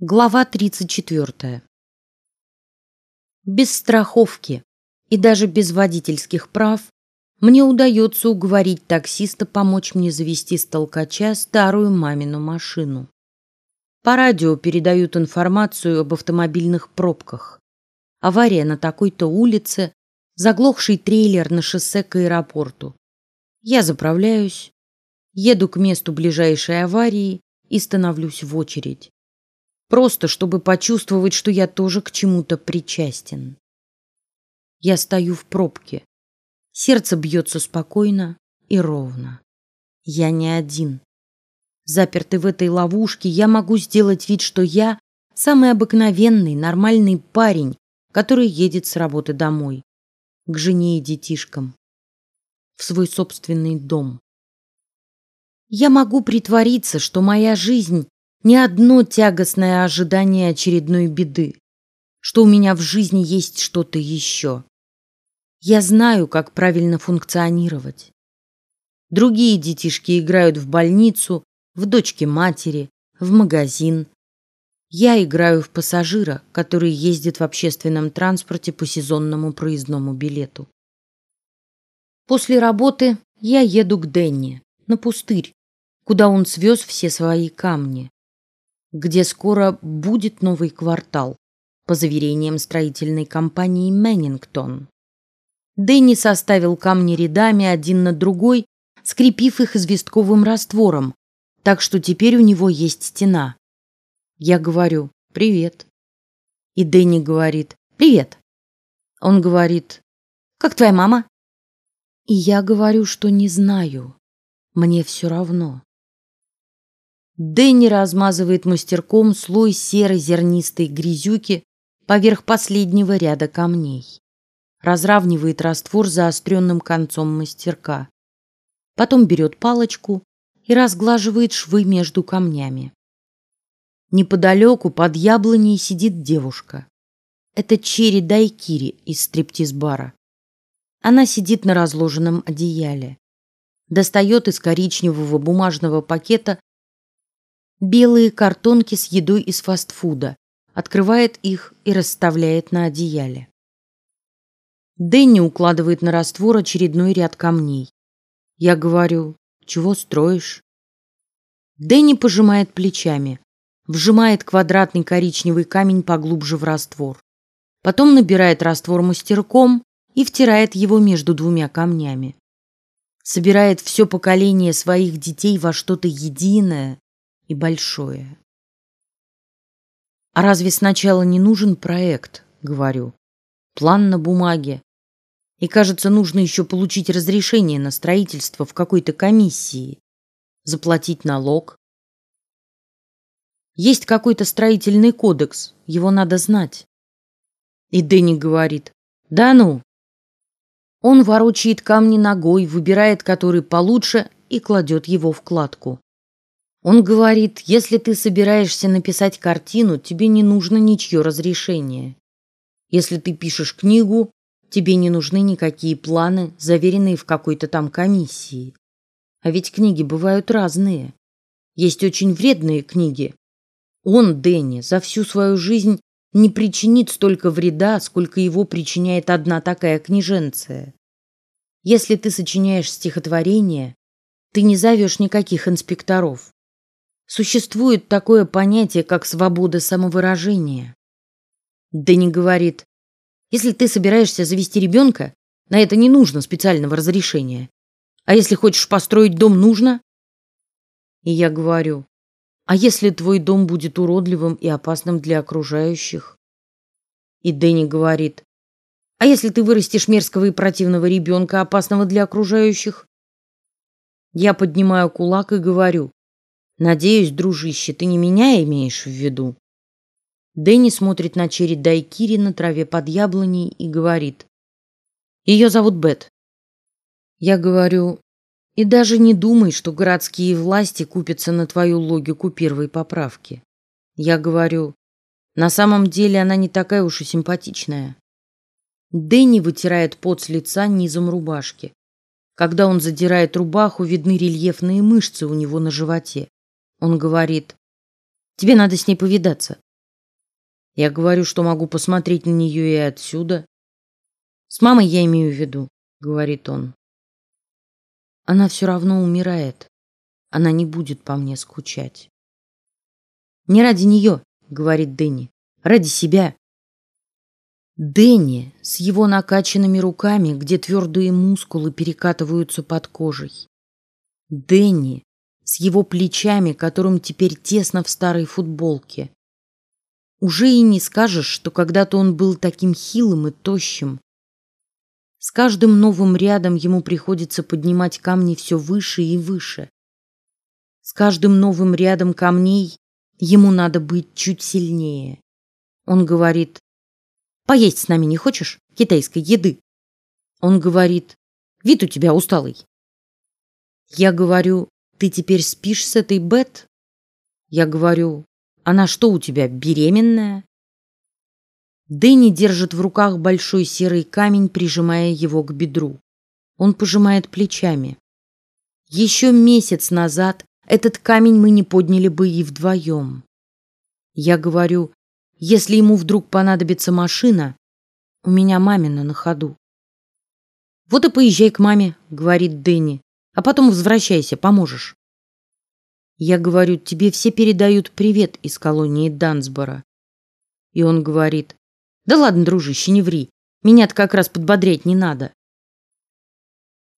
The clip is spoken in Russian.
Глава 34. Без страховки и даже без водительских прав мне удается уговорить таксиста помочь мне завести с толкача старую мамину машину. По радио передают информацию об автомобильных пробках. Авария на такой-то улице, заглохший трейлер на шоссе к аэропорту. Я заправляюсь, еду к месту ближайшей аварии и становлюсь в очередь просто чтобы почувствовать, что я тоже к чему-то причастен. Я стою в пробке, сердце бьется спокойно и ровно. Я не один. Запертый в этой ловушке, я могу сделать вид, что я самый обыкновенный, нормальный парень, который едет с работы домой, к жене и детишкам, в свой собственный дом. Я могу притвориться, что моя жизнь не одно тягостное ожидание очередной беды, что у меня в жизни есть что-то еще. Я знаю, как правильно функционировать. Другие детишки играют в больницу, в дочке матери, в магазин. Я играю в пассажира, который ездит в общественном транспорте по сезонному проездному билету. После работы я еду к Денни на пустырь, куда он свез все свои камни где скоро будет новый квартал, по заверениям строительной компании Меннингтон. Дэнни составил камни рядами один на другой, скрепив их известковым раствором, так что теперь у него есть стена. Я говорю привет, и Дэнни говорит привет. Он говорит как твоя мама? И я говорю, что не знаю. Мне все равно. Дэнни размазывает мастерком слой серой зернистой грязюки поверх последнего ряда камней, разравнивает раствор заостренным концом мастерка, потом берет палочку и разглаживает швы между камнями. Неподалеку под яблоней сидит девушка. Это Черри Дайкири из стриптиз-бара. Она сидит на разложенном одеяле, достает из коричневого бумажного пакета белые картонки с едой из фастфуда, открывает их и расставляет на одеяле. Дэнни укладывает на раствор очередной ряд камней. Я говорю, чего строишь? Дэнни пожимает плечами, вжимает квадратный коричневый камень поглубже в раствор, потом набирает раствор мастерком и втирает его между двумя камнями. Собирает все поколение своих детей во что-то единое, и большое. А разве сначала не нужен проект, говорю, план на бумаге? И кажется, нужно еще получить разрешение на строительство в какой-то комиссии, заплатить налог. Есть какой-то строительный кодекс, его надо знать. И Дэнни говорит, да ну. Он ворочает камни ногой, выбирает который получше и кладет его в кладку. Он говорит, если ты собираешься написать картину, тебе не нужно ничье разрешение. Если ты пишешь книгу, тебе не нужны никакие планы, заверенные в какой-то там комиссии. А ведь книги бывают разные. Есть очень вредные книги. Он, Дэнни, за всю свою жизнь не причинит столько вреда, сколько его причиняет одна такая книженция. Если ты сочиняешь стихотворение, ты не зовешь никаких инспекторов. Существует такое понятие, как свобода самовыражения. Дэнни говорит, если ты собираешься завести ребенка, на это не нужно специального разрешения. А если хочешь построить дом, нужно? И я говорю, а если твой дом будет уродливым и опасным для окружающих? И Дэнни говорит, а если ты вырастешь мерзкого и противного ребенка, опасного для окружающих? Я поднимаю кулак и говорю, Надеюсь, дружище, ты не меня имеешь в виду. Дэнни смотрит на черри дайкири на траве под яблоней и говорит: ее зовут Бет. Я говорю: и даже не думай, что городские власти купятся на твою логику первой поправки. Я говорю: на самом деле она не такая уж и симпатичная. Дэнни вытирает пот с лица низом рубашки. Когда он задирает рубаху, видны рельефные мышцы у него на животе. Он говорит: тебе надо с ней повидаться. Я говорю, что могу посмотреть на нее и отсюда. С мамой я имею в виду, говорит он. Она все равно умирает. Она не будет по мне скучать. Не ради нее, говорит Дэнни, ради себя. Дэнни с его накачанными руками, где твердые мускулы перекатываются под кожей. Дэнни с его плечами, которым теперь тесно в старой футболке. Уже и не скажешь, что когда-то он был таким хилым и тощим. С каждым новым рядом ему приходится поднимать камни все выше и выше. С каждым новым рядом камней ему надо быть чуть сильнее. Он говорит: "Поесть с нами не хочешь китайской еды?" Он говорит: "Вид у тебя усталый". Я говорю: "Ты теперь спишь с этой Бет?" Я говорю: она что у тебя, беременная? Дэнни держит в руках большой серый камень, прижимая его к бедру. Он пожимает плечами. Еще месяц назад этот камень мы не подняли бы и вдвоем. Я говорю, если ему вдруг понадобится машина, у меня мамина на ходу. Вот и поезжай к маме, говорит Дэнни, а потом возвращайся, поможешь. Я говорю, тебе все передают привет из колонии Дансбора. И он говорит, да ладно, дружище, не ври. Меня-то как раз подбодрять не надо.